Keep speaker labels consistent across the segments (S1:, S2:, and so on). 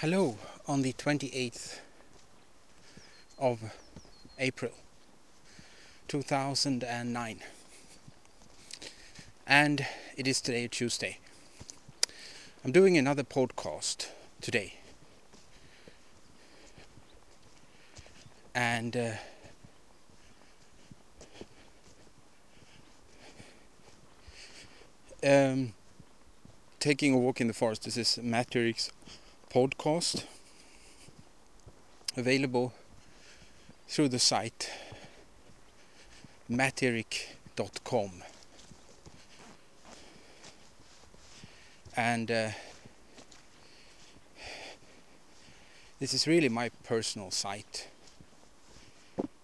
S1: Hello, on the 28th of April 2009, and it is today Tuesday. I'm doing another podcast today, and uh, um, taking a walk in the forest. This is Matt podcast available through the site matterik.com and uh, this is really my personal site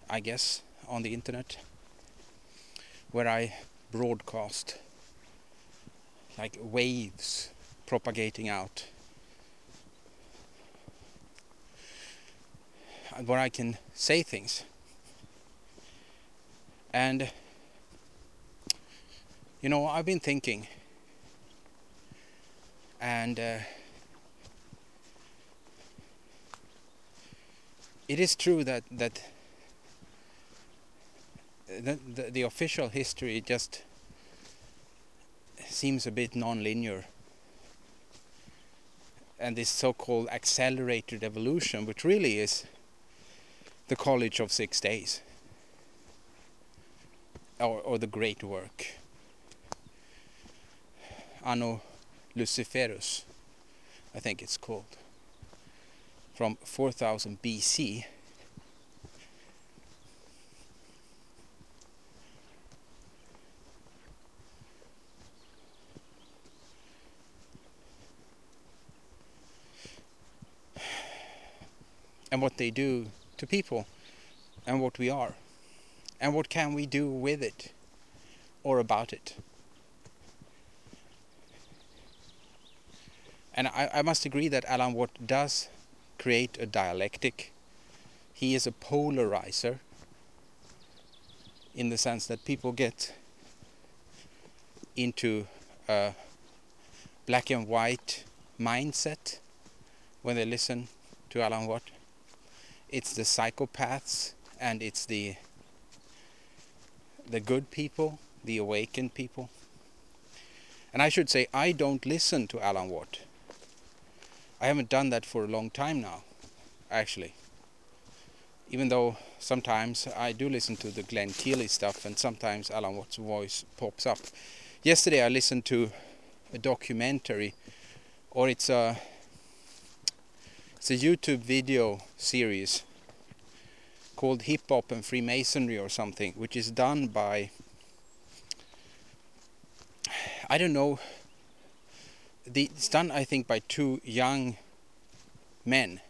S1: I guess on the internet where I broadcast like waves propagating out where I can say things. And you know, I've been thinking, and uh, it is true that that the, the, the official history just seems a bit non-linear and this so-called accelerated evolution which really is the College of Six Days, or, or the Great Work, Anno Luciferus, I think it's called, from 4000 BC. And what they do to people and what we are and what can we do with it or about it. And I, I must agree that Alan Watt does create a dialectic. He is a polarizer in the sense that people get into a black and white mindset when they listen to Alan Watt it's the psychopaths and it's the the good people, the awakened people. And I should say I don't listen to Alan Watt. I haven't done that for a long time now, actually. Even though sometimes I do listen to the Glenn Keely stuff and sometimes Alan Watt's voice pops up. Yesterday I listened to a documentary or it's a it's a YouTube video series called Hip Hop and Freemasonry or something, which is done by I don't know. The, it's done, I think, by two young men.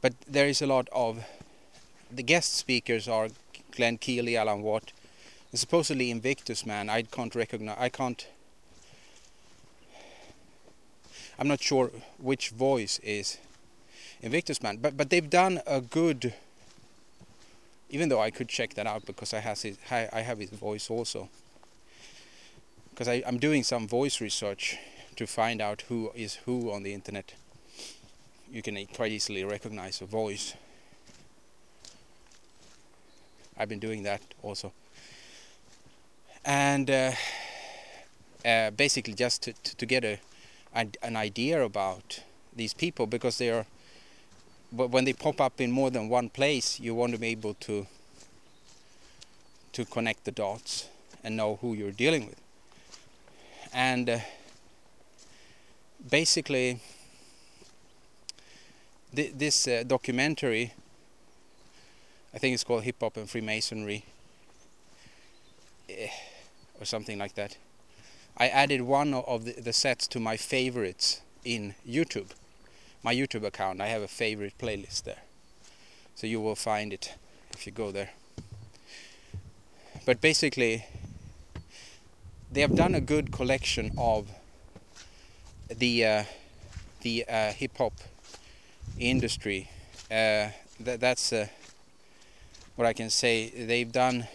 S1: But there is a lot of the guest speakers are Glenn Keely, Alan Watt, and supposedly Invictus Man. I can't recognize. I can't I'm not sure which voice is Invictus Man, but but they've done a good. Even though I could check that out because I has his, I have his voice also. Because I, I'm doing some voice research to find out who is who on the internet. You can quite easily recognize a voice. I've been doing that also. And uh, uh, basically just to, to, to get a an idea about these people because they are but when they pop up in more than one place you want to be able to to connect the dots and know who you're dealing with. And uh, basically th this uh, documentary I think it's called Hip Hop and Freemasonry eh, or something like that I added one of the, the sets to my favorites in YouTube. My YouTube account, I have a favorite playlist there. So you will find it if you go there. But basically, they have done a good collection of the uh, the uh, hip hop industry. Uh, th that's uh, what I can say. They've done.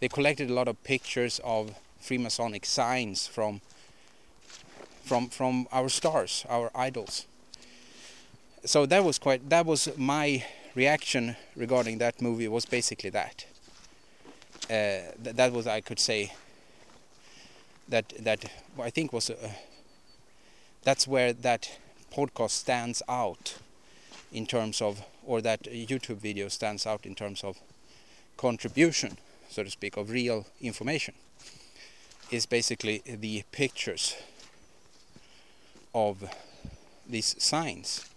S1: They collected a lot of pictures of Freemasonic signs from from from our stars, our idols, so that was quite that was my reaction regarding that movie was basically that. Uh, th- that was I could say that that I think was uh, that's where that podcast stands out in terms of or that YouTube video stands out in terms of contribution so to speak of real information is basically the pictures of these signs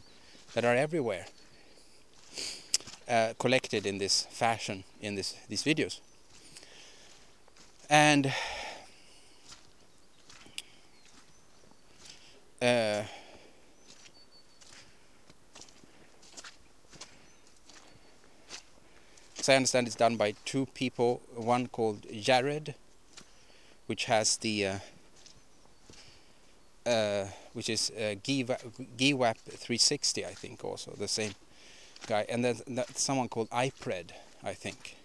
S1: that are everywhere uh, collected in this fashion in this these videos. And uh, as I understand it's done by two people one called Jared which has the uh, uh, which is uh, GWAP 360 I think also the same guy. And then someone called iPred I think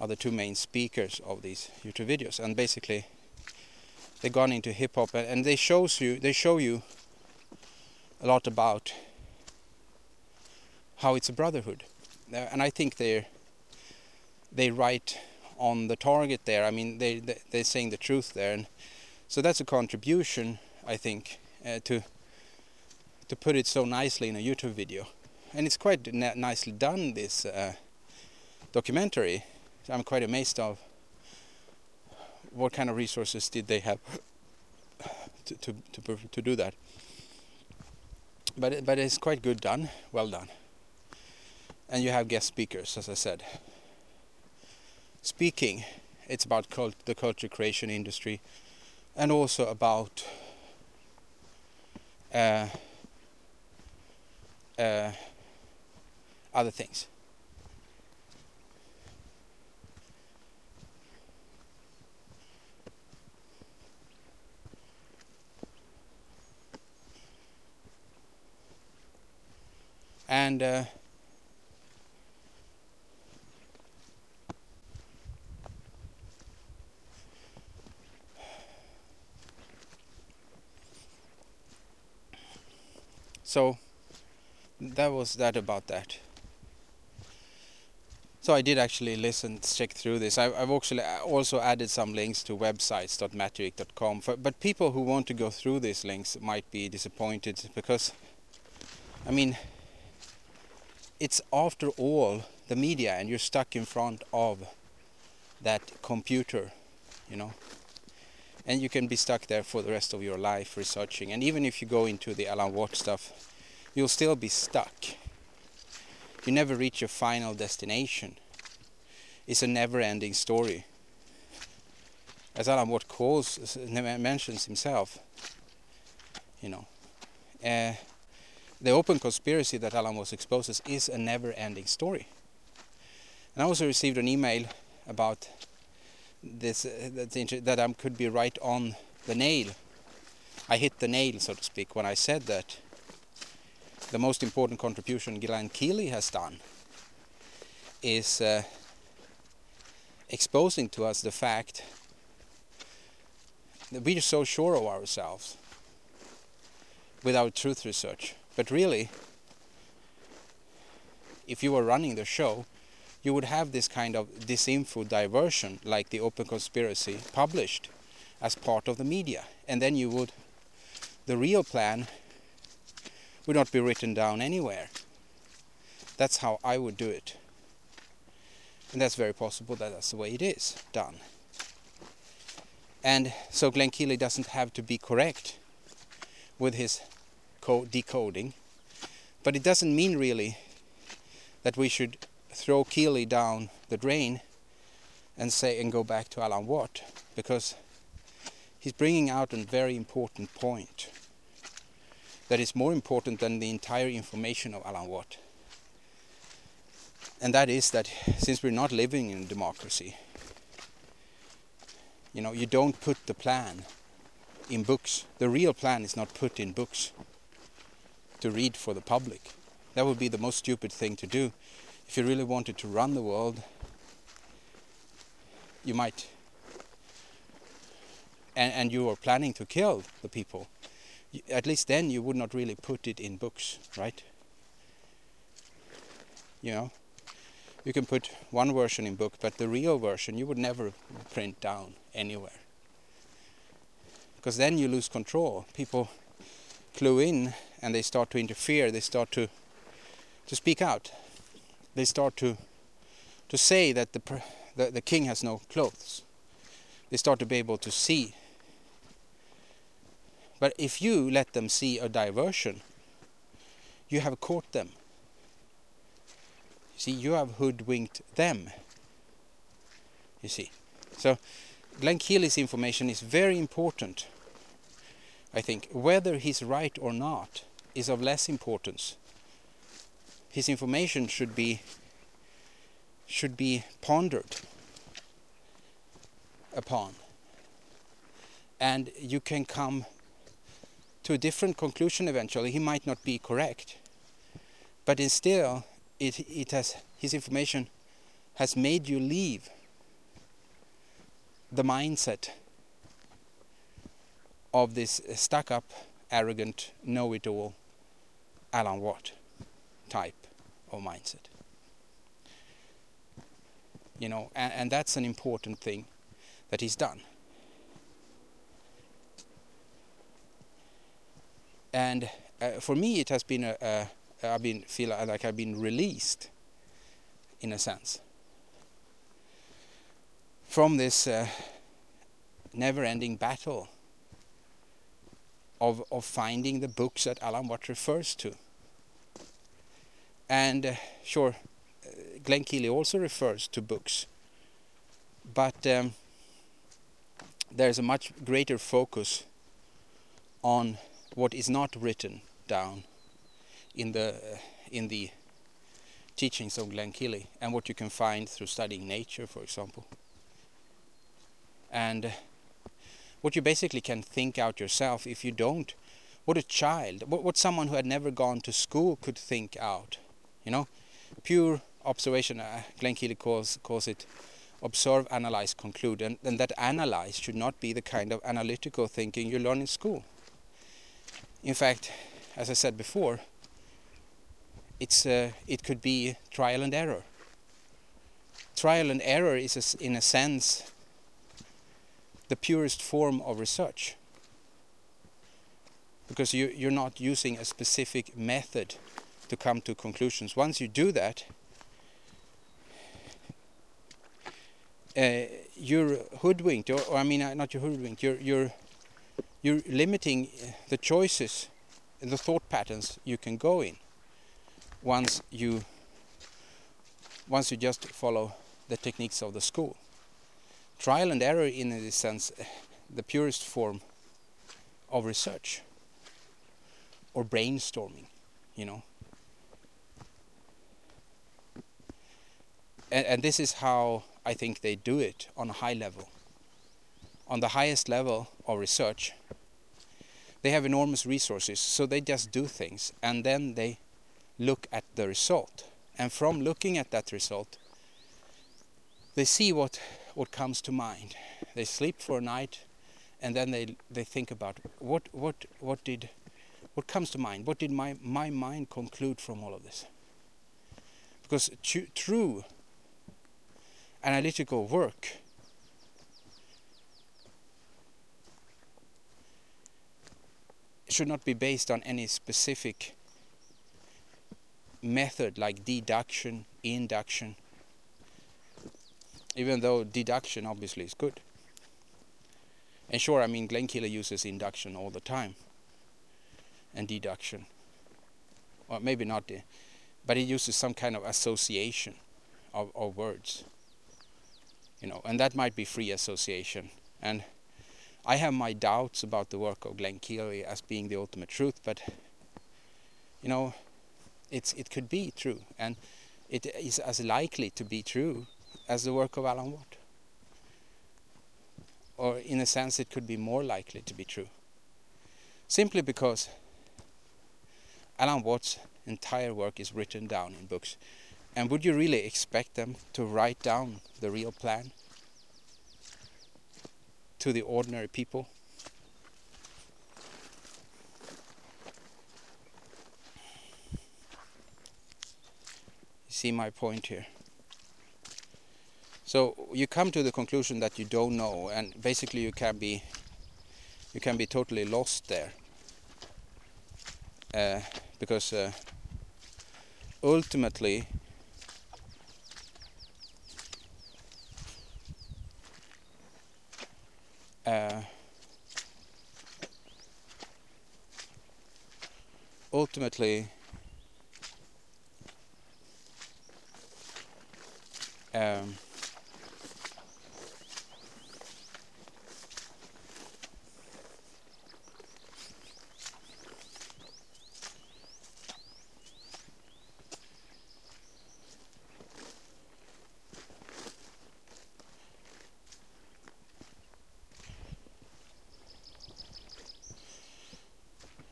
S1: are the two main speakers of these YouTube videos. And basically they've gone into hip hop and, and they shows you they show you a lot about how it's a brotherhood. And I think they they write on the target there I mean they, they they're saying the truth there and so that's a contribution I think uh, to to put it so nicely in a YouTube video and it's quite nicely done this uh, documentary I'm quite amazed of what kind of resources did they have to to to, to do that. But but it's quite good done, well done. And you have guest speakers, as I said. Speaking, it's about cult, the culture creation industry, and also about uh, uh, other things. and uh, so that was that about that so I did actually listen, check through this. I, have actually uh, also added some links to websites.matterik.com. But people who want to go through these links might be disappointed because, I mean, it's after all the media and you're stuck in front of that computer you know and you can be stuck there for the rest of your life researching. And even if you go into the Alan Watt stuff you'll still be stuck. You never reach your final destination. It's a never-ending story. As Alan Watt calls mentions himself you know uh, the open conspiracy that Alan Watts exposes is a never-ending story. And I also received an email about this uh, that, that I could be right on the nail. I hit the nail, so to speak, when I said that the most important contribution Glenn Keely has done is uh, exposing to us the fact that we are so sure of ourselves without truth research but really, if you were running the show, you would have this kind of disinfo diversion like the open conspiracy published as part of the media. And then you would, the real plan would not be written down anywhere. That's how I would do it. And that's very possible that that's the way it is done. And so Glenn Keely doesn't have to be correct with his decoding. But it doesn't mean really that we should throw Keely down the drain and say and go back to Alan Watt because he's bringing out a very important point that is more important than the entire information of Alan Watt. And that is that since we're not living in democracy, you know, you don't put the plan in books. The real plan is not put in books to read for the public. That would be the most stupid thing to do. If you really wanted to run the world, you might, and, and you are planning to kill the people, at least then you would not really put it in books, right? You know, you can put one version in book, but the real version you would never print down anywhere. Because then you lose control. People clue in and they start to interfere. They start to to speak out. They start to to say that the the, the king has no clothes. They start to be able to see. But if you let them see a diversion, you have caught them. You see, you have hoodwinked them. You see. So Glenn Keely's information is very important. I think whether he's right or not is of less importance. His information should be should be pondered upon. And you can come to a different conclusion eventually. He might not be correct. But still it it has his information has made you leave the mindset of this stuck up, arrogant, know it all Alan Watt type of mindset. You know, and, and that's an important thing that he's done. And uh, for me, it has been a, a I've been feel like I've been released, in a sense, from this uh, never-ending battle of of finding the books that Alan Watt refers to. And uh, sure, uh, Glenn Keely also refers to books, but um, there's a much greater focus on what is not written down in the uh, in the teachings of Glenn Keely and what you can find through studying nature, for example. And uh, what you basically can think out yourself if you don't, what a child, what, what someone who had never gone to school could think out, you know, pure observation. Uh, Glenn Keely calls calls it observe, analyze, conclude, and, and that analyze should not be the kind of analytical thinking you learn in school. In fact, as I said before, it's uh, it could be trial and error. Trial and error is, a, in a sense, the purest form of research, because you you're not using a specific method to come to conclusions. Once you do that, uh, you're hoodwinked, or, or I mean, uh, not you're hoodwinked. You're you're you're limiting the choices, the thought patterns you can go in. Once you once you just follow the techniques of the school, trial and error, in a sense, the purest form of research or brainstorming, you know. And, and this is how I think they do it on a high level. On the highest level of research, they have enormous resources, so they just do things and then they look at the result. And from looking at that result, they see what what comes to mind. They sleep for a night and then they they think about what what what did what comes to mind? What did my my mind conclude from all of this? Because true analytical work should not be based on any specific method like deduction, induction, even though deduction obviously is good. And sure, I mean, Glenn Keely uses induction all the time and deduction. Or maybe not, eh, but he uses some kind of association of, of words you know, and that might be free association. And I have my doubts about the work of Glenn Keely as being the ultimate truth, but you know, it's it could be true, and it is as likely to be true as the work of Alan Watt. Or in a sense, it could be more likely to be true. Simply because Alan Watt's entire work is written down in books. And would you really expect them to write down the real plan to the ordinary people? You see my point here. So you come to the conclusion that you don't know, and basically you can be you can be totally lost there, uh, because uh, ultimately ultimately um,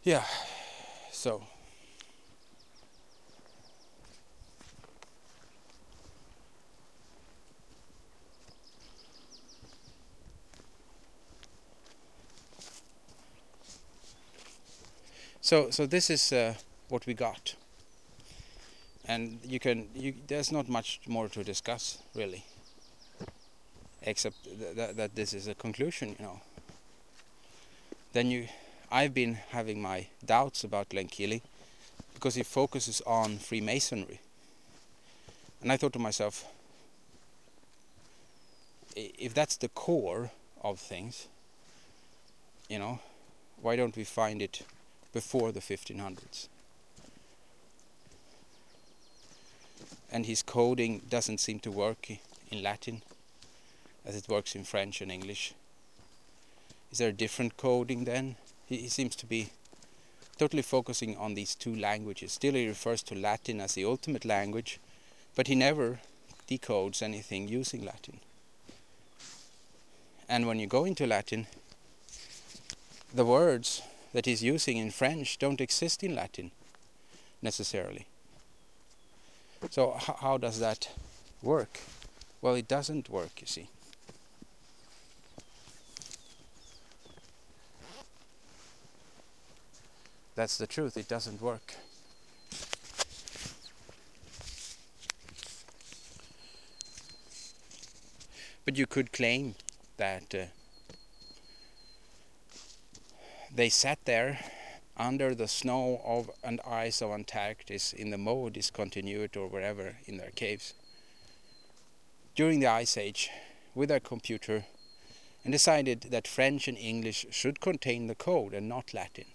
S1: yeah so so so this is uh, what we got. And you can you there's not much more to discuss really. Except th th that this is a conclusion you know. Then you I've been having my doubts about Glenn Keely because he focuses on Freemasonry. And I thought to myself if that's the core of things you know why don't we find it before the 1500s. And his coding doesn't seem to work in Latin as it works in French and English. Is there a different coding then? He, he seems to be totally focusing on these two languages. Still he refers to Latin as the ultimate language, but he never decodes anything using Latin. And when you go into Latin, the words that he's using in French don't exist in Latin necessarily. So how does that work? Well, it doesn't work, you see. That's the truth, it doesn't work. But you could claim that uh, they sat there under the snow of and ice of Antarctica in the Moho discontinuity or wherever in their caves during the Ice Age with their computer and decided that French and English should contain the code and not Latin.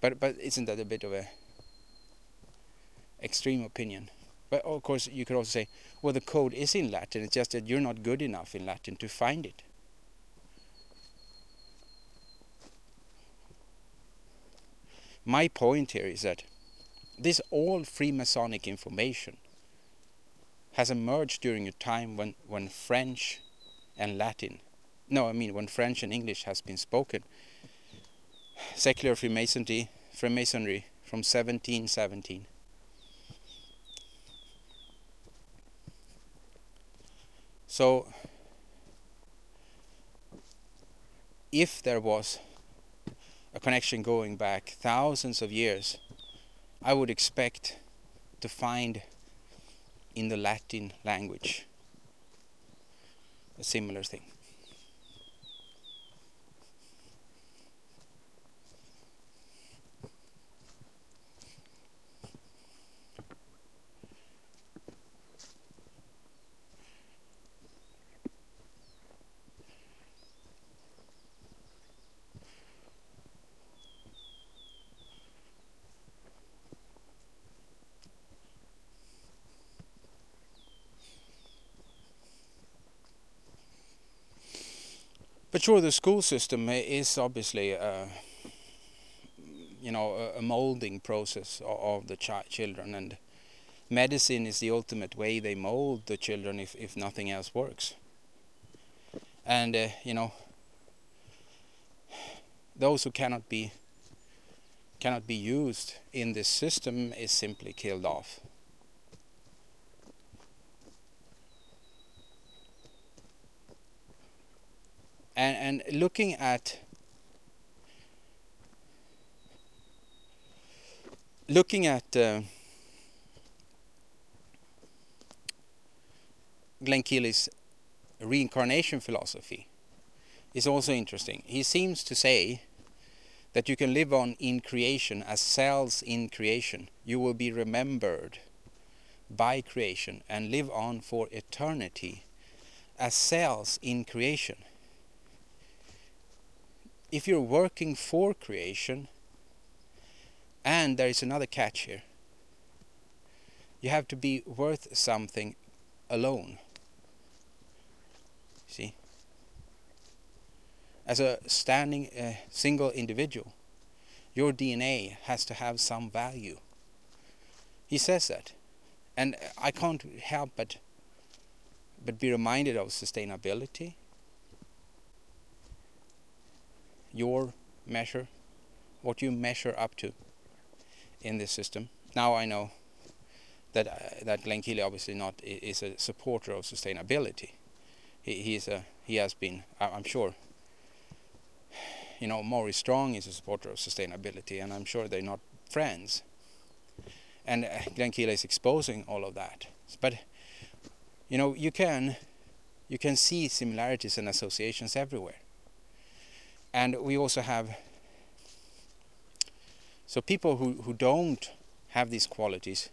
S1: But but isn't that a bit of a extreme opinion? But of course you could also say, well the code is in Latin, it's just that you're not good enough in Latin to find it. My point here is that this all Freemasonic information has emerged during a time when, when French and Latin, no, I mean when French and English has been spoken. Secular Freemasonry, Freemasonry from 1717. So, if there was connection going back thousands of years, I would expect to find in the Latin language a similar thing. Sure, the school system is obviously, uh, you know, a, a, molding process of, the chi children, and medicine is the ultimate way they mold the children if if nothing else works. And uh, you know, those who cannot be cannot be used in this system is simply killed off. And, and looking at looking at uh, Glenn Keely's reincarnation philosophy is also interesting. He seems to say that you can live on in creation as cells in creation. You will be remembered by creation and live on for eternity as cells in creation. If you're working for creation, and there is another catch here, you have to be worth something alone. See? As a standing uh, single individual, your DNA has to have some value. He says that. And I can't help but but be reminded of sustainability, your measure, what you measure up to in this system. Now I know that uh, that Glenn Keely obviously not is a supporter of sustainability. He he's a he has been I'm sure. You know, Maurice Strong is a supporter of sustainability, and I'm sure they're not friends. And uh, Glenn Keely is exposing all of that, but you know you can you can see similarities and associations everywhere. And we also have so people who who don't have these qualities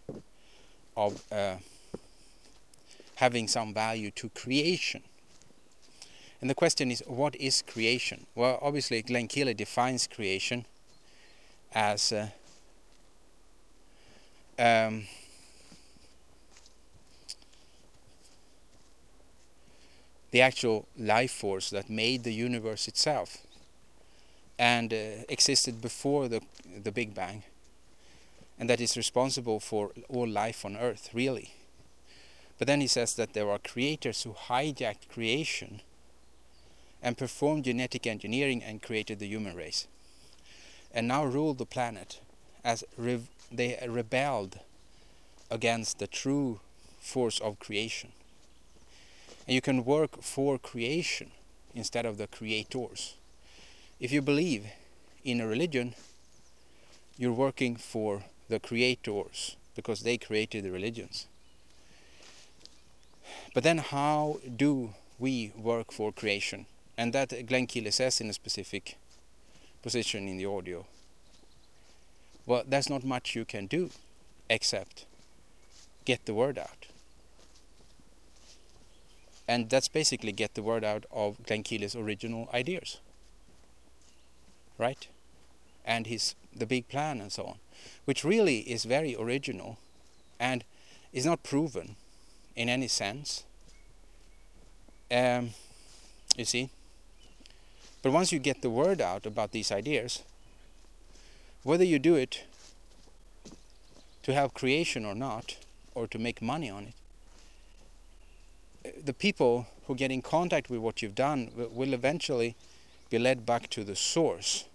S1: of uh, having some value to creation. And the question is, what is creation? Well, obviously, Glenn Keely defines creation as uh, um, the actual life force that made the universe itself and uh, existed before the the Big Bang and that is responsible for all life on earth, really. But then he says that there are creators who hijacked creation and performed genetic engineering and created the human race, and now rule the planet as they rebelled against the true force of creation. And you can work for creation instead of the creators. If you believe in a religion, you're working for the creators because they created the religions. But then how do we work for creation? And that Glenn Keely says in a specific position in the audio. Well, there's not much you can do except get the word out. And that's basically get the word out of Glenn Keely's original ideas. Right? And his the big plan and so on which really is very original and is not proven in any sense. Um, you see? But once you get the word out about these ideas, whether you do it to have creation or not, or to make money on it, the people who get in contact with what you've done will eventually be led back to the source,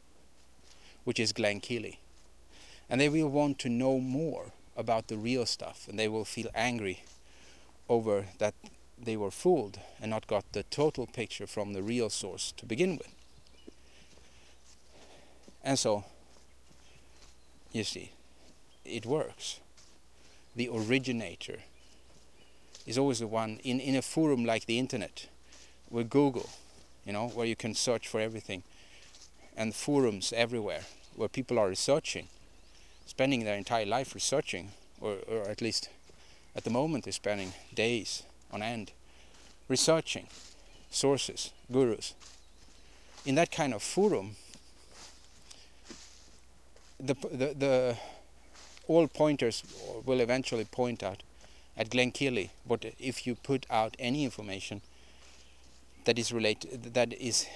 S1: which is Glenn Keely and they will want to know more about the real stuff and they will feel angry over that they were fooled and not got the total picture from the real source to begin with. And so, you see, it works. The originator is always the one in, in a forum like the internet with Google, you know, where you can search for everything, and forums everywhere where people are researching spending their entire life researching, or, or at least at the moment they're spending days on end researching sources, gurus. In that kind of forum, the, the, the all pointers will eventually point out at Glenn Keely. But if you put out any information that is related that is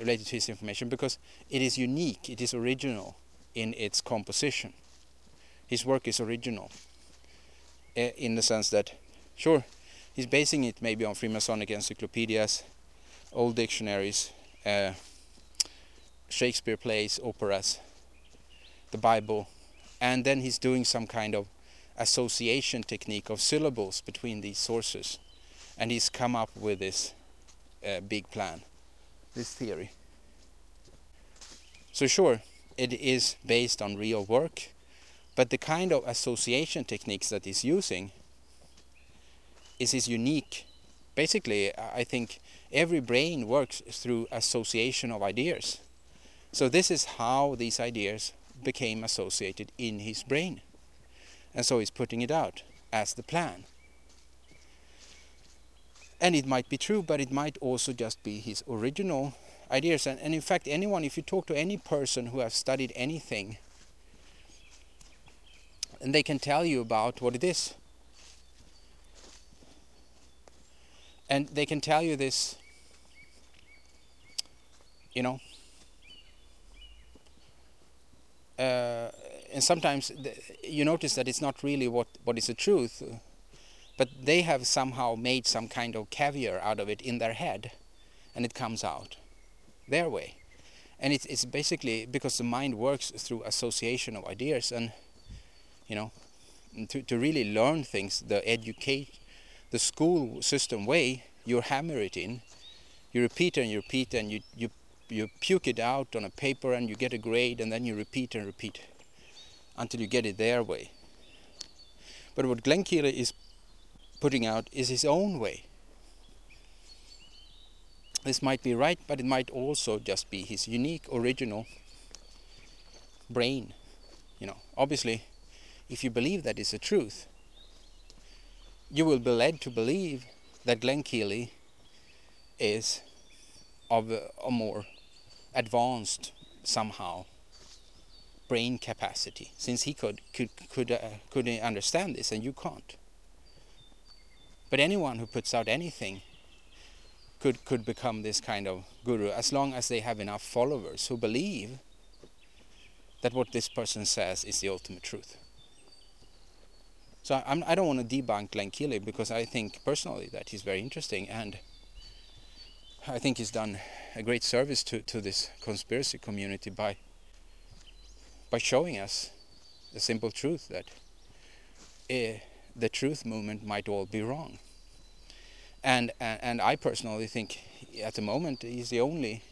S1: related to his information, because it is unique, it is original in its composition. His work is original eh, in the sense that, sure, he's basing it maybe on Freemasonic encyclopedias, old dictionaries, uh, Shakespeare plays, operas, the Bible, and then he's doing some kind of association technique of syllables between these sources, and he's come up with this uh, big plan, this theory. So sure, it is based on real work, But the kind of association techniques that he's using is his unique. Basically, I think every brain works through association of ideas. So this is how these ideas became associated in his brain. And so he's putting it out as the plan. And it might be true, but it might also just be his original ideas. And, and in fact, anyone, if you talk to any person who has studied anything, and they can tell you about what it is. And they can tell you this, you know, uh, and sometimes you notice that it's not really what, what is the truth, but they have somehow made some kind of caviar out of it in their head, and it comes out their way. And it's, it's basically because the mind works through association of ideas, and you know, to, to really learn things, the educate, the school system way, you hammer it in, you repeat and you repeat and you, you you puke it out on a paper and you get a grade and then you repeat and repeat until you get it their way. But what Glenn is putting out is his own way. This might be right, but it might also just be his unique, original brain. You know, obviously, if you believe that is the truth, you will be led to believe that Glenn Keely is of a, a more advanced somehow brain capacity since he could could could uh, could understand this and you can't but anyone who puts out anything could could become this kind of guru as long as they have enough followers who believe that what this person says is the ultimate truth. So I'm, I do not want to debunk Glenn Keely because I think personally that he's very interesting and I think he's done a great service to, to this conspiracy community by by showing us the simple truth that uh, the truth movement might all be wrong. And, and and I personally think at the moment he's the only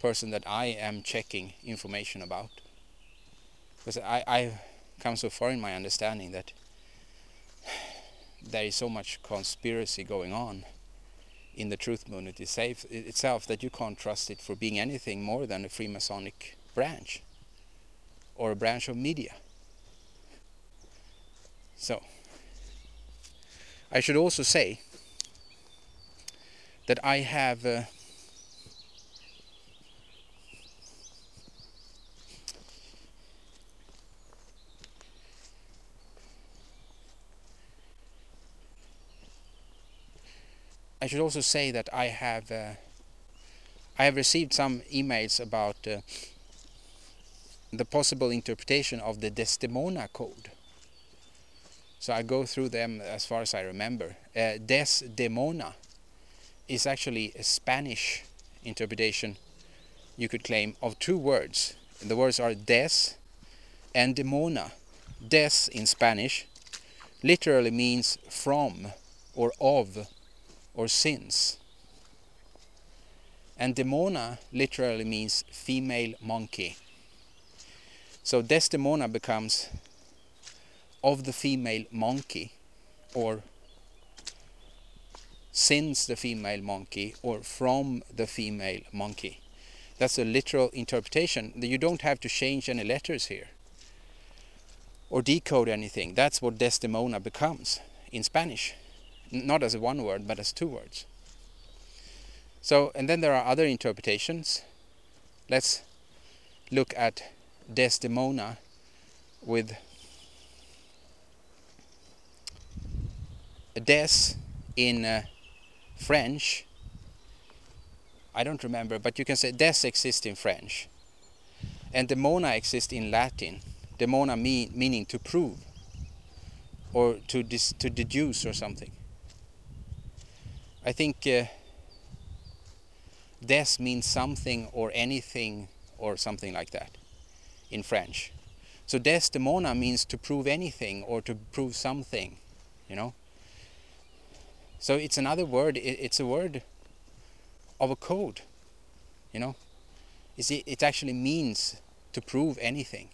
S1: person that I am checking information about. Because I, I've come so far in my understanding that there is so much conspiracy going on in the truth movement itself that you can't trust it for being anything more than a Freemasonic branch or a branch of media. So, I should also say that I have uh, I should also say that I have uh, I have received some emails about uh, the possible interpretation of the Desdemona code. So I go through them as far as I remember. Uh, Desdemona is actually a Spanish interpretation, you could claim, of two words. The words are des and demona. Des in Spanish literally means from or of or since. And Demona literally means female monkey. So Desdemona becomes of the female monkey or since the female monkey or from the female monkey. That's a literal interpretation. You don't have to change any letters here or decode anything. That's what Desdemona becomes in Spanish not as one word but as two words. So, and then there are other interpretations. Let's look at Desdemona with des in uh, French. I don't remember, but you can say des exists in French. And demona exists in Latin. Demona mean, meaning to prove or to, to deduce or something. I think uh, des means something or anything or something like that in French. So desdemona means to prove anything or to prove something, you know. So it's another word. It's a word of a code, you know. It actually means to prove anything.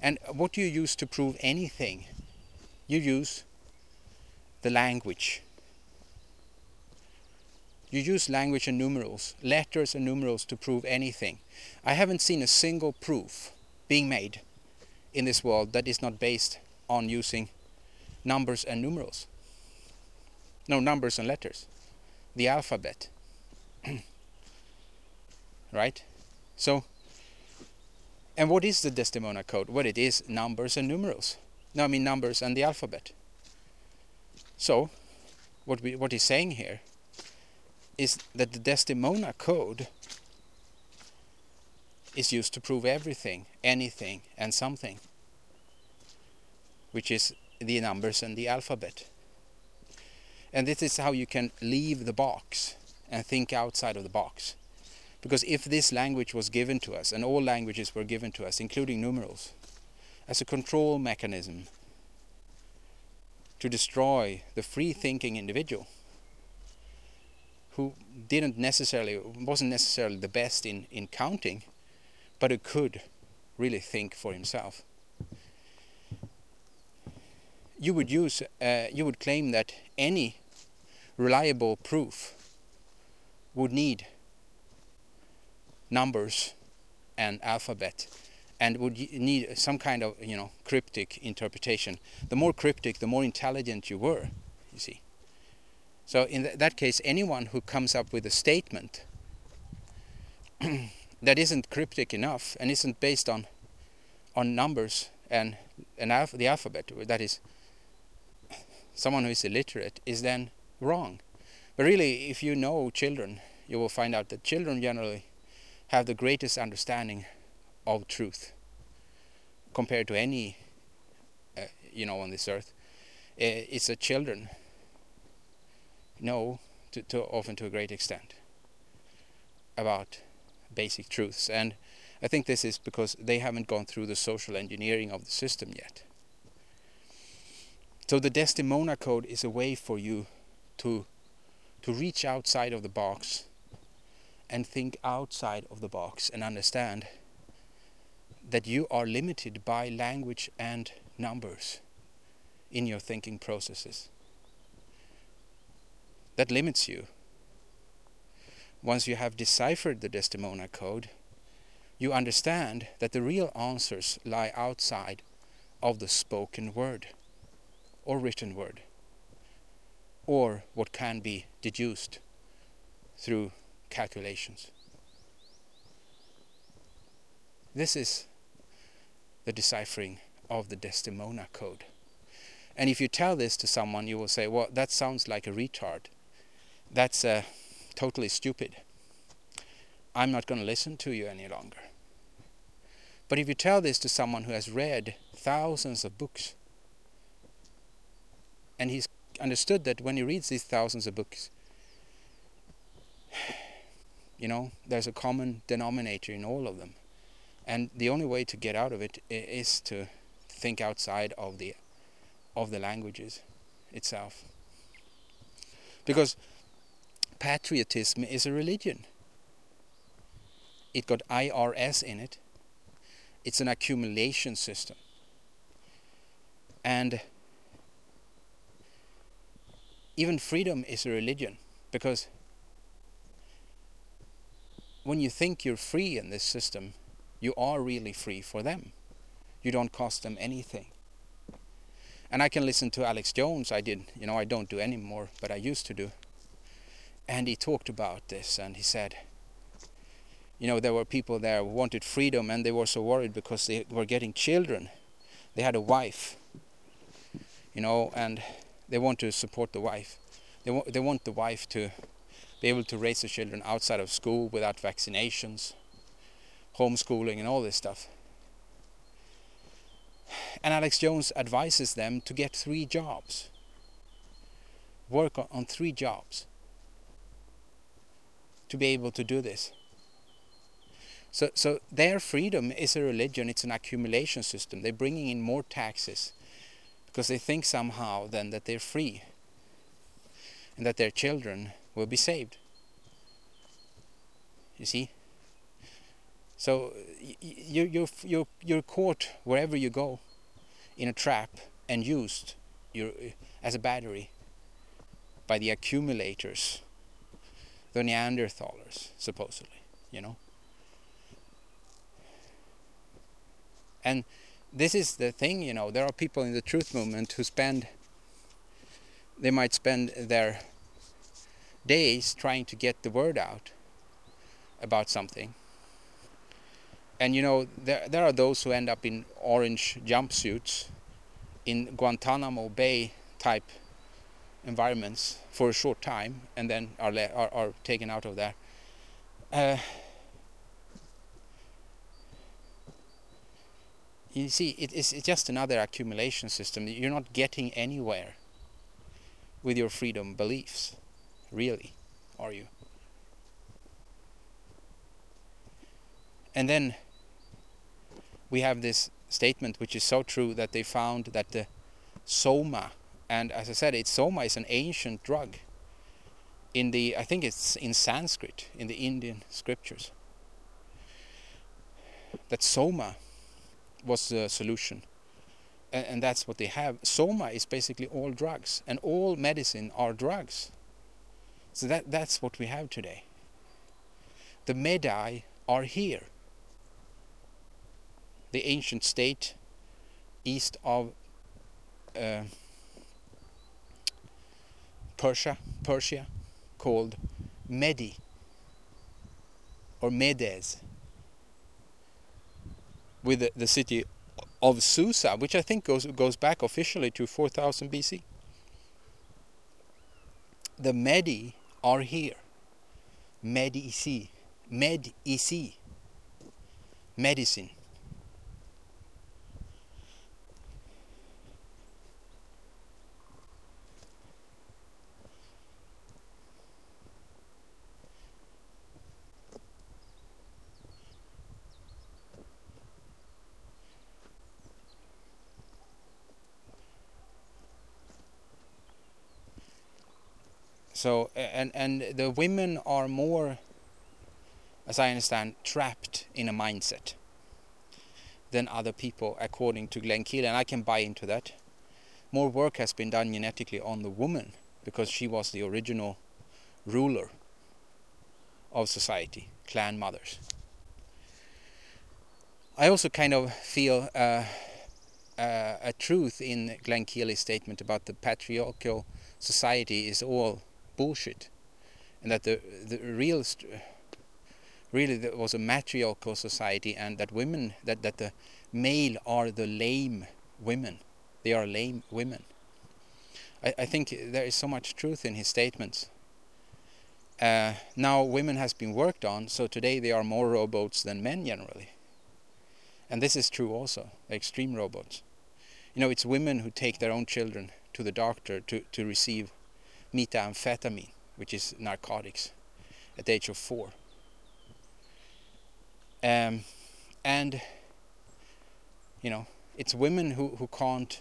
S1: And what do you use to prove anything? You use the language. You use language and numerals, letters and numerals to prove anything. I haven't seen a single proof being made in this world that is not based on using numbers and numerals. No, numbers and letters. The alphabet. right? So, and what is the Desdemona code? Well, it is numbers and numerals. No, I mean numbers and the alphabet. So, what we what he's saying here is that the Desdemona code is used to prove everything, anything, and something, which is the numbers and the alphabet. And this is how you can leave the box and think outside of the box. Because if this language was given to us, and all languages were given to us, including numerals, as a control mechanism to destroy the free thinking individual who didn't necessarily wasn't necessarily the best in, in counting, but who could really think for himself. You would use uh, you would claim that any reliable proof would need numbers and alphabet and would need some kind of you know cryptic interpretation. The more cryptic the more intelligent you were you see. So in th that case anyone who comes up with a statement that isn't cryptic enough and isn't based on on numbers and and the alphabet that is someone who is illiterate is then wrong. But really if you know children you will find out that children generally have the greatest understanding of truth compared to any uh, you know on this earth. It's the children know to, to often to a great extent about basic truths. And I think this is because they haven't gone through the social engineering of the system yet. So the Desdemona code is a way for you to to reach outside of the box and think outside of the box and understand that you are limited by language and numbers in your thinking processes. That limits you. Once you have deciphered the Desdemona code, you understand that the real answers lie outside of the spoken word or written word or what can be deduced through calculations. This is the deciphering of the Desdemona code. And if you tell this to someone, you will say, well, that sounds like a retard. That's uh, totally stupid. I'm not going to listen to you any longer. But if you tell this to someone who has read thousands of books, and he's understood that when he reads these thousands of books, you know, there's a common denominator in all of them. And the only way to get out of it is to think outside of the of the languages itself. Because patriotism is a religion. It got IRS in it. It's an accumulation system. And even freedom is a religion because when you think you're free in this system, you are really free for them. You don't cost them anything. And I can listen to Alex Jones. I did, you know, I don't do anymore, but I used to do. And he talked about this and he said, you know, there were people there who wanted freedom and they were so worried because they were getting children. They had a wife, you know, and they want to support the wife. They, wa they want the wife to be able to raise the children outside of school without vaccinations, homeschooling and all this stuff. And Alex Jones advises them to get three jobs. Work on, on three jobs to be able to do this. So, so their freedom is a religion, it's an accumulation system. They're bringing in more taxes because they think somehow then that they're free and that their children will be saved. You see? So you you you you're caught wherever you go, in a trap and used you uh, as a battery by the accumulators, the Neanderthalers supposedly, you know. And this is the thing, you know, there are people in the truth movement who spend they might spend their days trying to get the word out about something. And you know, there there are those who end up in orange jumpsuits in Guantanamo Bay type environments for a short time and then are are, are taken out of there. Uh, you see, it is just another accumulation system. You're not getting anywhere with your freedom beliefs, really, are you? And then we have this statement which is so true that they found that the soma, and as I said, it's soma is an ancient drug. In the, I think it's in Sanskrit, in the Indian scriptures. That soma was the solution. And, and that's what they have. Soma is basically all drugs, and all medicine are drugs. So that that's what we have today. The Medi are here. The ancient state east of uh, Persia, Persia, called Medi or Medes with the, the city of Susa, which I think goes goes back officially to 4000 BC. The Medi are here. Medici, Medici, medicine. So and and the women are more, as I understand, trapped in a mindset than other people, according to Glenn Keely, and I can buy into that. More work has been done genetically on the woman because she was the original ruler of society, clan mothers. I also kind of feel uh, uh, a truth in Glenn Keely's statement about the patriarchal society is all bullshit, and that the the real really there was a matriarchal society, and that women that that the male are the lame women, they are lame women. I, I think there is so much truth in his statements. Uh, now women has been worked on, so today they are more robots than men generally. And this is true also, extreme robots. You know, it's women who take their own children to the doctor to, to receive methamphetamine, which is narcotics, at the age of four. Um, and you know, it's women who who can't.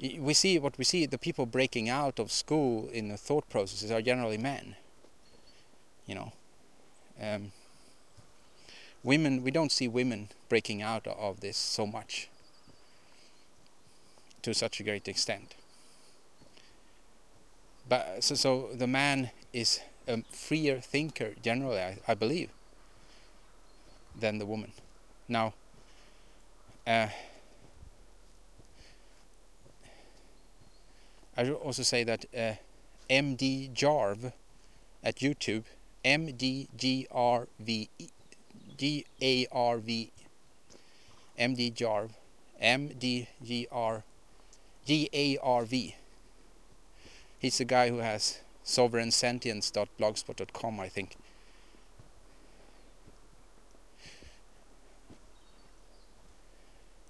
S1: We see what we see. The people breaking out of school in the thought processes are generally men. You know, um, women. We don't see women breaking out of this so much. To such a great extent but so, so the man is a freer thinker generally, I, I believe, than the woman. Now, uh, I should also say that uh, MD Jarv at YouTube, MDGRV, G-A-R-V, MD Jarv, he's the guy who has sovereignsentience.blogspot.com, I think.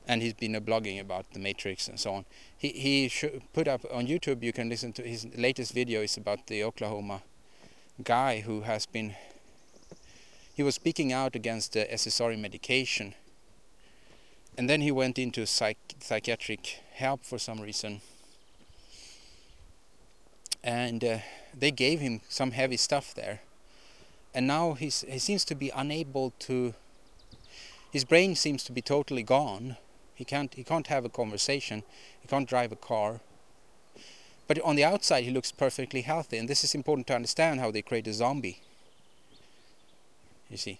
S1: And he's been blogging about the Matrix and so on. He he put up on YouTube. You can listen to his latest video. is about the Oklahoma guy who has been. He was speaking out against the SSRI medication, and then he went into psych psychiatric help for some reason and uh, they gave him some heavy stuff there and now he's he seems to be unable to his brain seems to be totally gone. He can't he can't have a conversation. He can't drive a car. But on the outside, he looks perfectly healthy, and this is important to understand how they create a zombie. You see.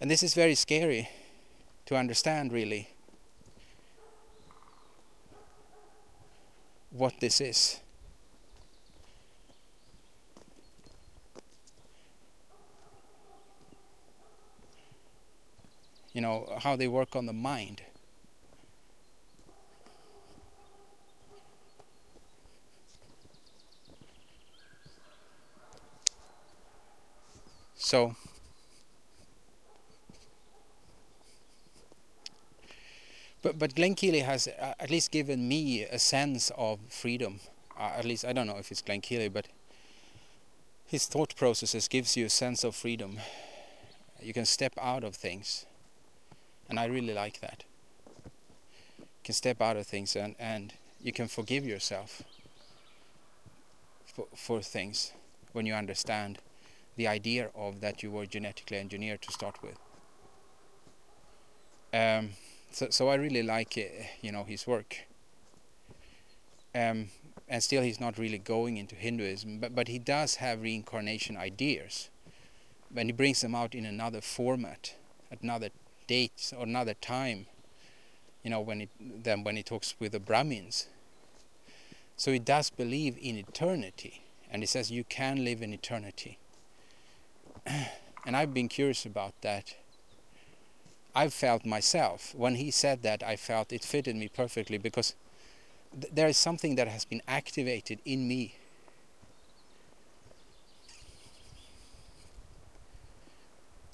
S1: And this is very scary to understand, really, what this is. You know, how they work on the mind. So, but but Glenn Keely has uh, at least given me a sense of freedom. Uh, at least I don't know if it's Glenn Keely, but his thought processes gives you a sense of freedom. You can step out of things, and I really like that. You can step out of things and and you can forgive yourself for for things when you understand the idea of that you were genetically engineered to start with. Um, so, so I really like uh, you know his work. Um, and still, he's not really going into Hinduism, but but he does have reincarnation ideas, and he brings them out in another format, at another date or another time. You know when it then when he talks with the Brahmins. So he does believe in eternity, and he says you can live in eternity and I've been curious about that. I've felt myself. When he said that I felt it fitted me perfectly because th there is something that has been activated in me.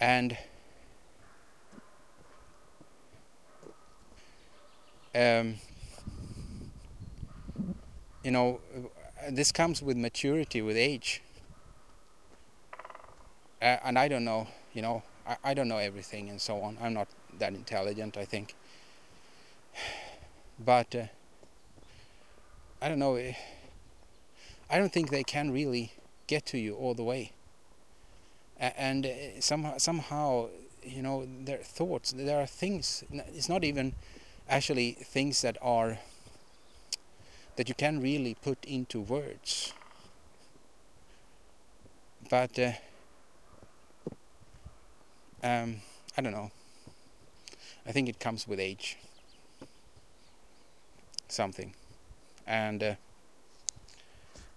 S1: And um, you know this comes with maturity with age. Uh, and I don't know, you know, I, I don't know everything and so on. I'm not that intelligent, I think. But uh, I don't know. Eh, I don't think they can really get to you all the way. and uh, somehow, somehow, you know, their thoughts. There are things. It's not even actually things that are that you can really put into words. But uh, um, I don't know. I think it comes with age. Something, and uh,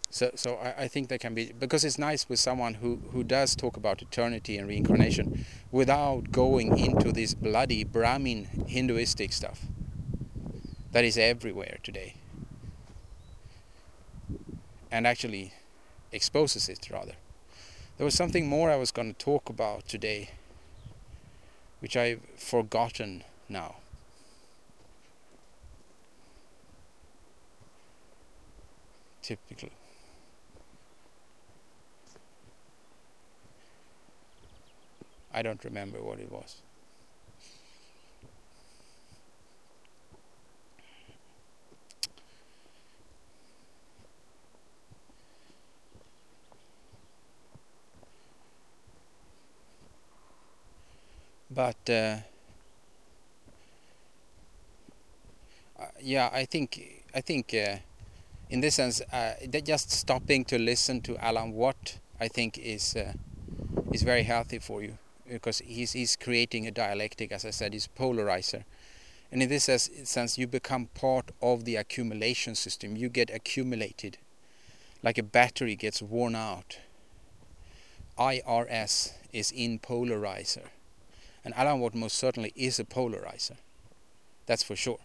S1: so so I, I think there can be because it's nice with someone who who does talk about eternity and reincarnation without going into this bloody Brahmin Hinduistic stuff that is everywhere today, and actually exposes it rather. There was something more I was going to talk about today which I've forgotten now. Typical. I don't remember what it was. But uh, uh, yeah, I think I think uh, in this sense, uh, just stopping to listen to Alan Watt, I think is uh, is very healthy for you because he's he's creating a dialectic, as I said, he's polarizer, and in this sense, you become part of the accumulation system. You get accumulated, like a battery gets worn out. IRS is in polarizer and Alan Watt most certainly is a polarizer. That's for sure.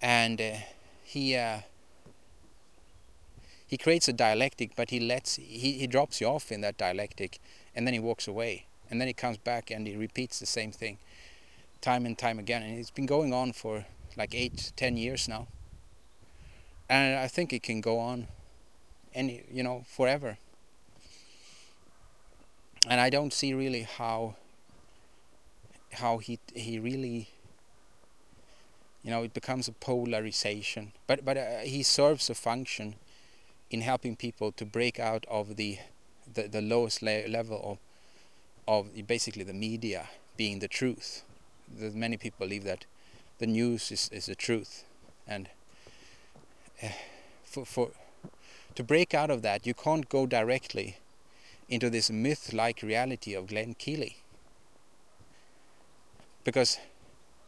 S1: And uh, he uh, he creates a dialectic, but he lets he, he drops you off in that dialectic, and then he walks away, and then he comes back and he repeats the same thing, time and time again, and it's been going on for like eight, ten years now. And I think it can go on, any you know, forever and I don't see really how how he he really you know it becomes a polarization but but uh, he serves a function in helping people to break out of the the, the lowest le level of of basically the media being the truth. That many people believe that the news is, is the truth, and uh, for for to break out of that, you can't go directly into this myth-like reality of Glenn Keely, because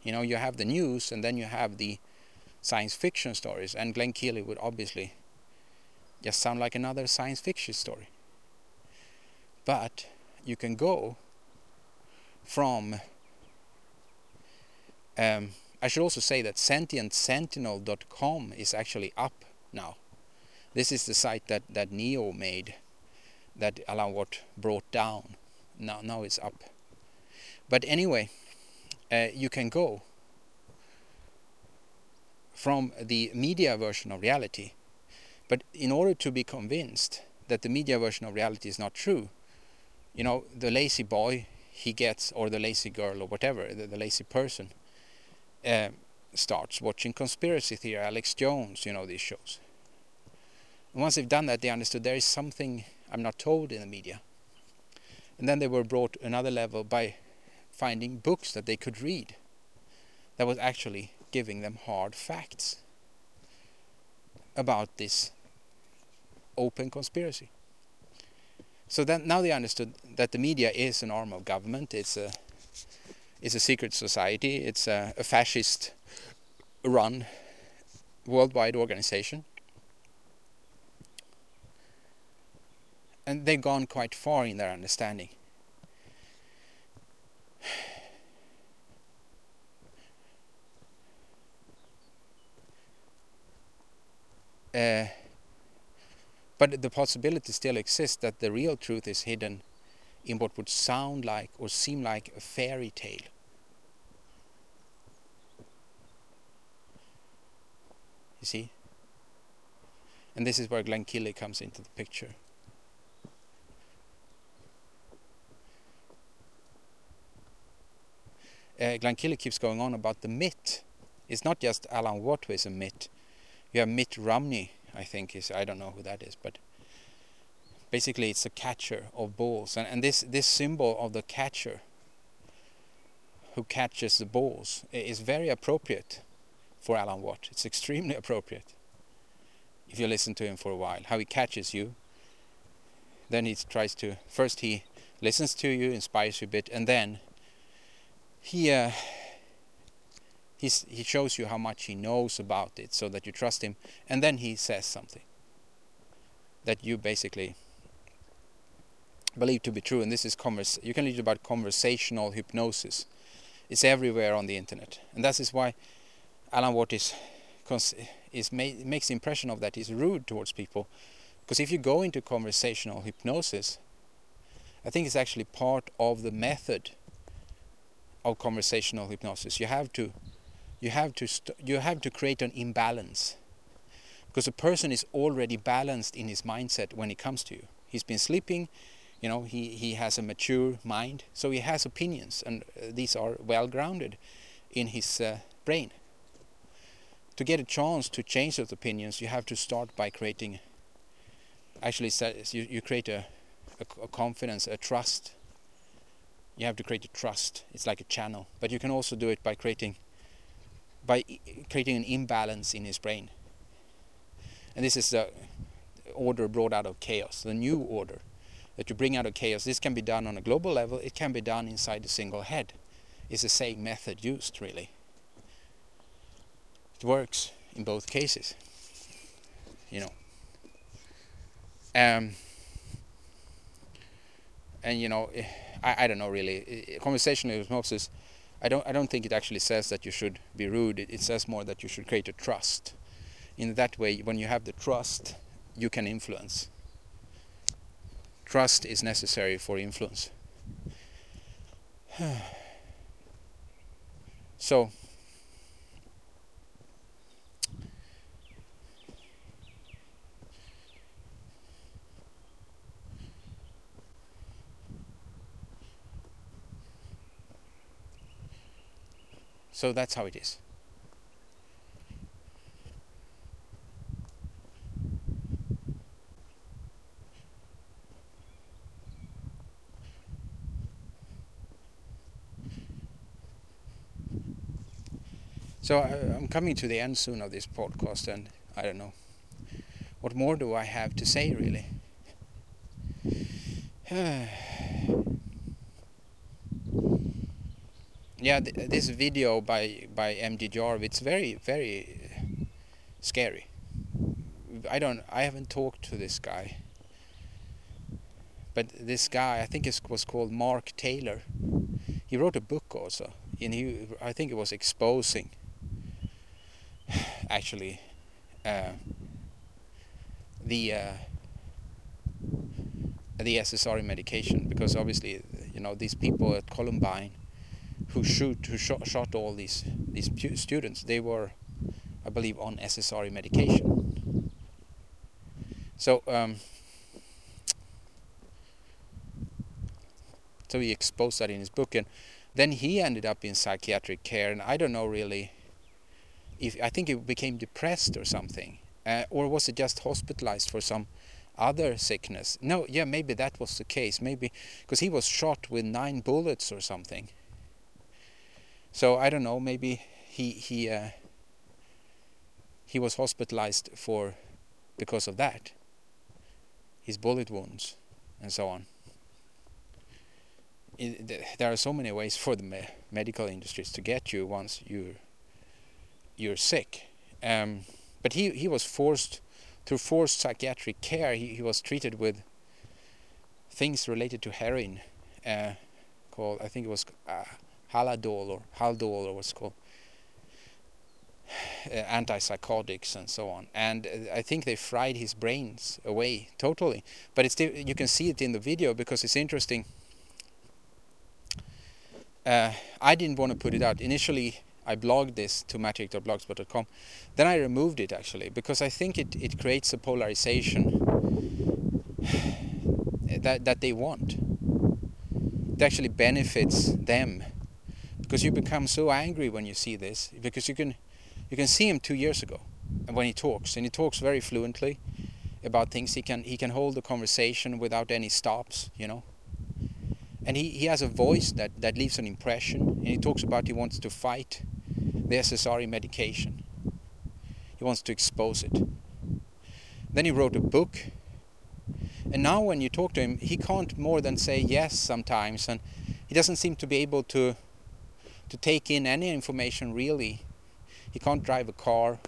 S1: you know you have the news and then you have the science fiction stories, and Glenn Keely would obviously just sound like another science fiction story. But you can go from um, I should also say that sentientsentinel.com is actually up now. This is the site that, that Neo made, that Alan Watt brought down. Now, now it's up. But anyway, uh, you can go from the media version of reality. But in order to be convinced that the media version of reality is not true, you know, the lazy boy he gets, or the lazy girl, or whatever, the, the lazy person, uh, starts watching conspiracy theory, Alex Jones, you know, these shows. And once they've done that, they understood there is something I'm not told in the media. And then they were brought another level by finding books that they could read that was actually giving them hard facts about this open conspiracy. So then now they understood that the media is an arm of government. It's a it's a secret society. It's a, a fascist run worldwide organization. And they've gone quite far in their understanding. Uh, but the possibility still exists that the real truth is hidden in what would sound like or seem like a fairy tale. You see? And this is where Glenn Keely comes into the picture. Uh, Glenn keeps going on about the myth. It's not just Alan Watt who is a myth. You have Mitt Romney I think is I don't know who that is, but basically it's a catcher of balls, and and this this symbol of the catcher who catches the balls is very appropriate for Alan Watt. It's extremely appropriate if you listen to him for a while. How he catches you, then he tries to first he listens to you, inspires you a bit, and then he. Uh, he shows you how much he knows about it so that you trust him and then he says something that you basically believe to be true and this is converse you can read about conversational hypnosis it's everywhere on the internet and that is why Alan Watt is is makes the impression of that he's rude towards people because if you go into conversational hypnosis I think it's actually part of the method of conversational hypnosis. You have to you have to you have to create an imbalance. Because a person is already balanced in his mindset when it comes to you. He's been sleeping you know he he has a mature mind so he has opinions and uh, these are well grounded in his uh, brain. To get a chance to change those opinions you have to start by creating actually you, you create a, a, a confidence a trust you have to create a trust it's like a channel but you can also do it by creating by creating an imbalance in his brain. And this is the order brought out of chaos, the new order that you bring out of chaos. This can be done on a global level, it can be done inside a single head. It's the same method used, really. It works in both cases. You know. Um, and you know, I, I don't know really. Conversational hypnosis I don't I don't think it actually says that you should be rude. It, it says more that you should create a trust. In that way, when you have the trust, you can influence. Trust is necessary for influence. so So that's how it is. So uh, I'm coming to the end soon of this podcast, and I don't know what more do I have to say, really. yeah, th this video by by MD Jarv, it's very very scary. I don't, I haven't talked to this guy, but this guy, I think it was called Mark Taylor. He wrote a book also, and he, I think it was exposing, actually, uh, the uh, the SSRI medication, because obviously, you know, these people at Columbine who shoot who shot, shot all these these students, they were, I believe, on SSRI medication. So um, so he exposed that in his book, and then he ended up in psychiatric care, and I don't know really if I think he became depressed or something, uh, or was it just hospitalized for some other sickness? No, yeah, maybe that was the case, maybe because he was shot with nine bullets or something. So I don't know, maybe he he uh, he was hospitalized for because of that his bullet wounds and so on. It, there are so many ways for the me medical industries to get you once you're you're sick. Um, but he he was forced through forced psychiatric care. He he was treated with things related to heroin, uh, called I think it was uh, Haladol or Haldol or what's called uh, antipsychotics and so on. And uh, I think they fried his brains away totally. But it's you can see it in the video because it's interesting. Uh, I didn't want to put it out. Initially, I blogged this to magic.blogspot.com. Then I removed it actually because I think it, it creates a polarization that, that they want. It actually benefits them because you become so angry when you see this because you can you can see him two years ago and when he talks, and he talks very fluently about things. He can he can hold a conversation without any stops, you know. And he, he has a voice that, that leaves an impression. And he talks about he wants to fight the SSRI medication. He wants to expose it. Then he wrote a book. And now when you talk to him, he can't more than say yes sometimes, and he doesn't seem to be able to to take in any information really he can't drive a car.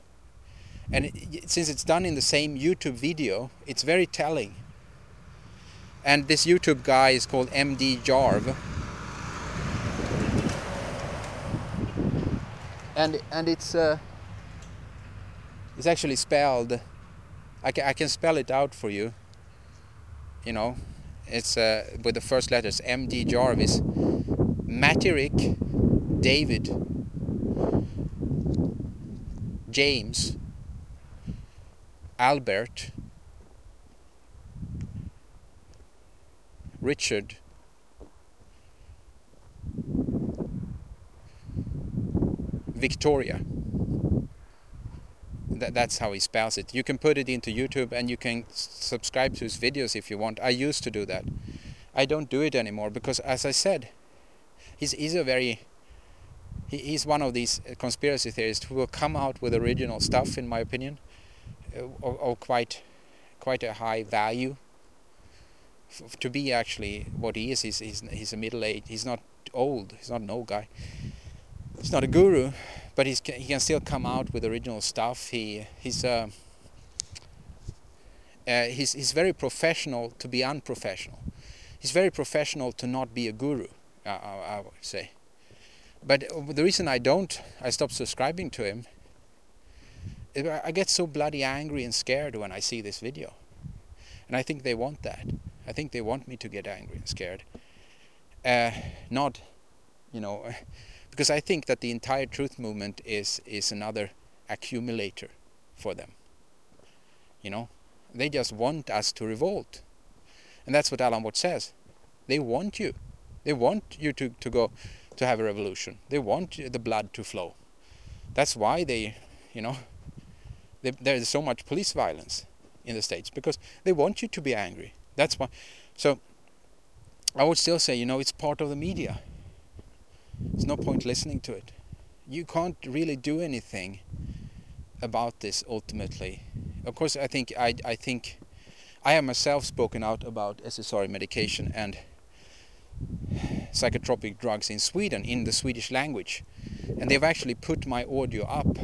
S1: And it, since it's done in the same YouTube video, it's very telling. And this YouTube guy is called MD Jarv. And and it's uh, it's actually spelled. I can I can spell it out for you. You know, it's uh, with the first letters MD Jarvis, Matterik, David, James, Albert, Richard, Victoria. That, that's how he spells it. You can put it into YouTube and you can subscribe to his videos if you want. I used to do that. I don't do it anymore because, as I said, he's, he's a very he, he's one of these uh, conspiracy theorists who will come out with original stuff, in my opinion, uh, of, of quite quite a high value. F to be actually what he is, he's, he's, he's a middle aged, he's not old, he's not an old guy. He's not a guru, but he's, he can still come out with original stuff. He he's uh, uh, he's he's very professional to be unprofessional. He's very professional to not be a guru. I, I would say. But the reason I don't, I stop subscribing to him, I get so bloody angry and scared when I see this video. And I think they want that. I think they want me to get angry and scared. Uh, not, you know, because I think that the entire truth movement is is another accumulator for them. You know, they just want us to revolt, and that's what Alan Watts says. They want you. They want you to to go to have a revolution. They want the blood to flow. That's why they, you know, they, there's so much police violence in the states because they want you to be angry. That's why. So I would still say, you know, it's part of the media. There's no point listening to it. you can't really do anything about this ultimately. Of course, I think I I think I have myself spoken out about SSRI medication and psychotropic drugs in Sweden in the Swedish language, and they've actually put my audio up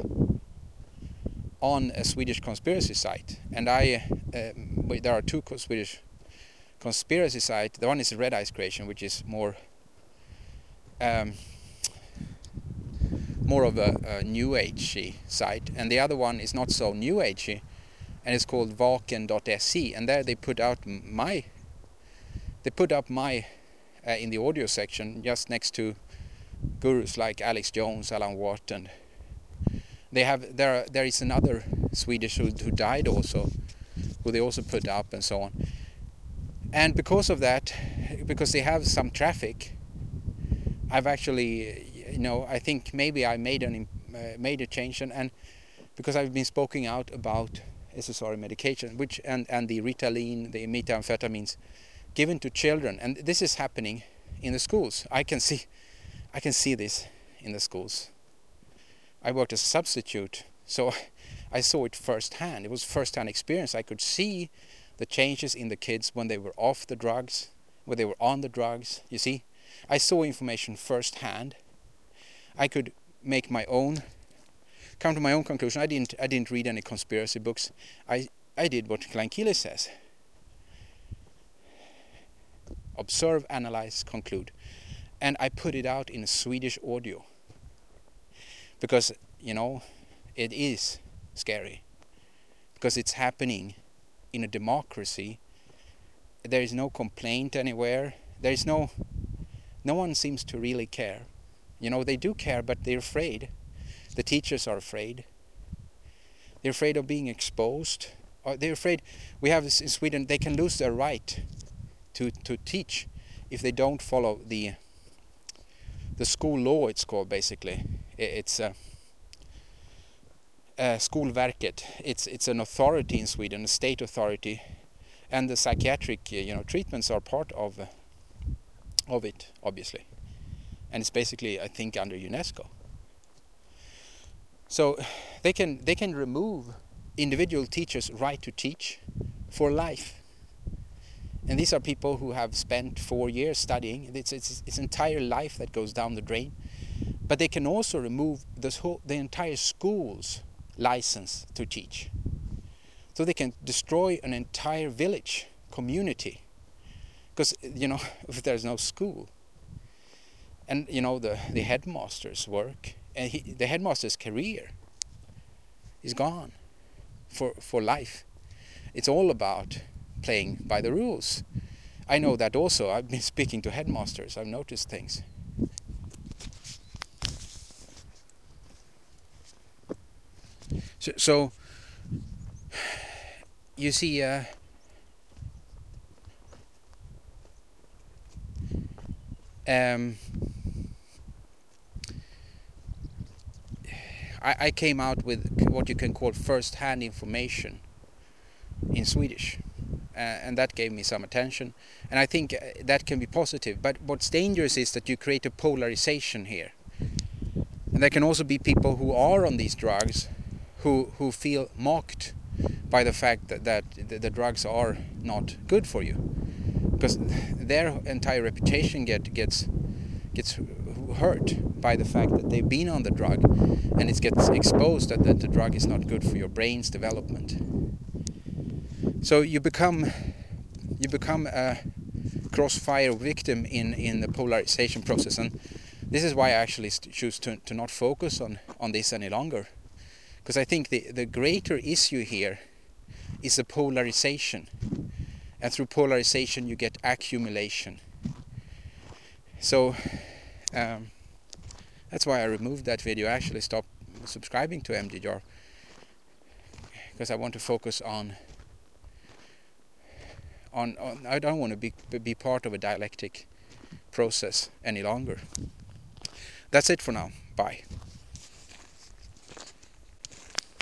S1: on a Swedish conspiracy site. And I, uh, there are two Swedish conspiracy sites. The one is Red Ice Creation, which is more um, more of a, a new agey site, and the other one is not so new agey, and it's called Vaken.se, and there they put out my they put up my uh, in the audio section just next to gurus like Alex Jones, Alan Watt, and they have there. There is another Swedish who, who died also, who they also put up and so on. And because of that, because they have some traffic, I've actually, you know, I think maybe I made an uh, made a change, and, and because I've been speaking out about SSRI medication, which and and the Ritalin, the methamphetamines given to children, and this is happening in the schools. I can see, I can see this in the schools. I worked as a substitute, so I saw it firsthand. It was first-hand experience. I could see the changes in the kids when they were off the drugs, when they were on the drugs. You see, I saw information firsthand. I could make my own, come to my own conclusion. I didn't, I didn't read any conspiracy books. I, I did what Glenn Keely says. Observe, analyze, conclude. And I put it out in a Swedish audio. Because you know it is scary. Because it's happening in a democracy. There is no complaint anywhere. There is no no one seems to really care. You know they do care but they're afraid. The teachers are afraid. They're afraid of being exposed. Or they're afraid we have this in Sweden they can lose their right to to teach if they don't follow the the school law it's called basically it's a, uh, Skolverket. It's it's an authority in Sweden, a state authority, and the psychiatric uh, you know treatments are part of uh, of it, obviously, and it's basically I think under UNESCO. So they can they can remove individual teachers' right to teach for life. And these are people who have spent four years studying. It's, it's, it's entire life that goes down the drain but they can also remove this whole, the entire school's license to teach. So they can destroy an entire village, community, because you know if there's no school, and you know the the headmaster's work and he, the headmaster's career is gone for for life. It's all about playing by the rules. I know that also. I've been speaking to headmasters. I've noticed things. So, so you see, uh, um, I, I came out with what you can call first-hand information in Swedish. Uh, and that gave me some attention. And I think uh, that can be positive. But what's dangerous is that you create a polarization here. And there can also be people who are on these drugs who who feel mocked by the fact that, that the, the drugs are not good for you because their entire reputation get gets gets hurt by the fact that they've been on the drug and it gets exposed that, that the drug is not good for your brain's development so you become you become a crossfire victim in in the polarization process and this is why I actually choose to, to not focus on on this any longer because I think the, the greater issue here is the polarization. And through polarization you get accumulation. So um, that's why I removed that video. I actually stopped subscribing to MDJAR because I want to focus on on, on I don't want to be be part of a dialectic process any longer. That's it for now. Bye.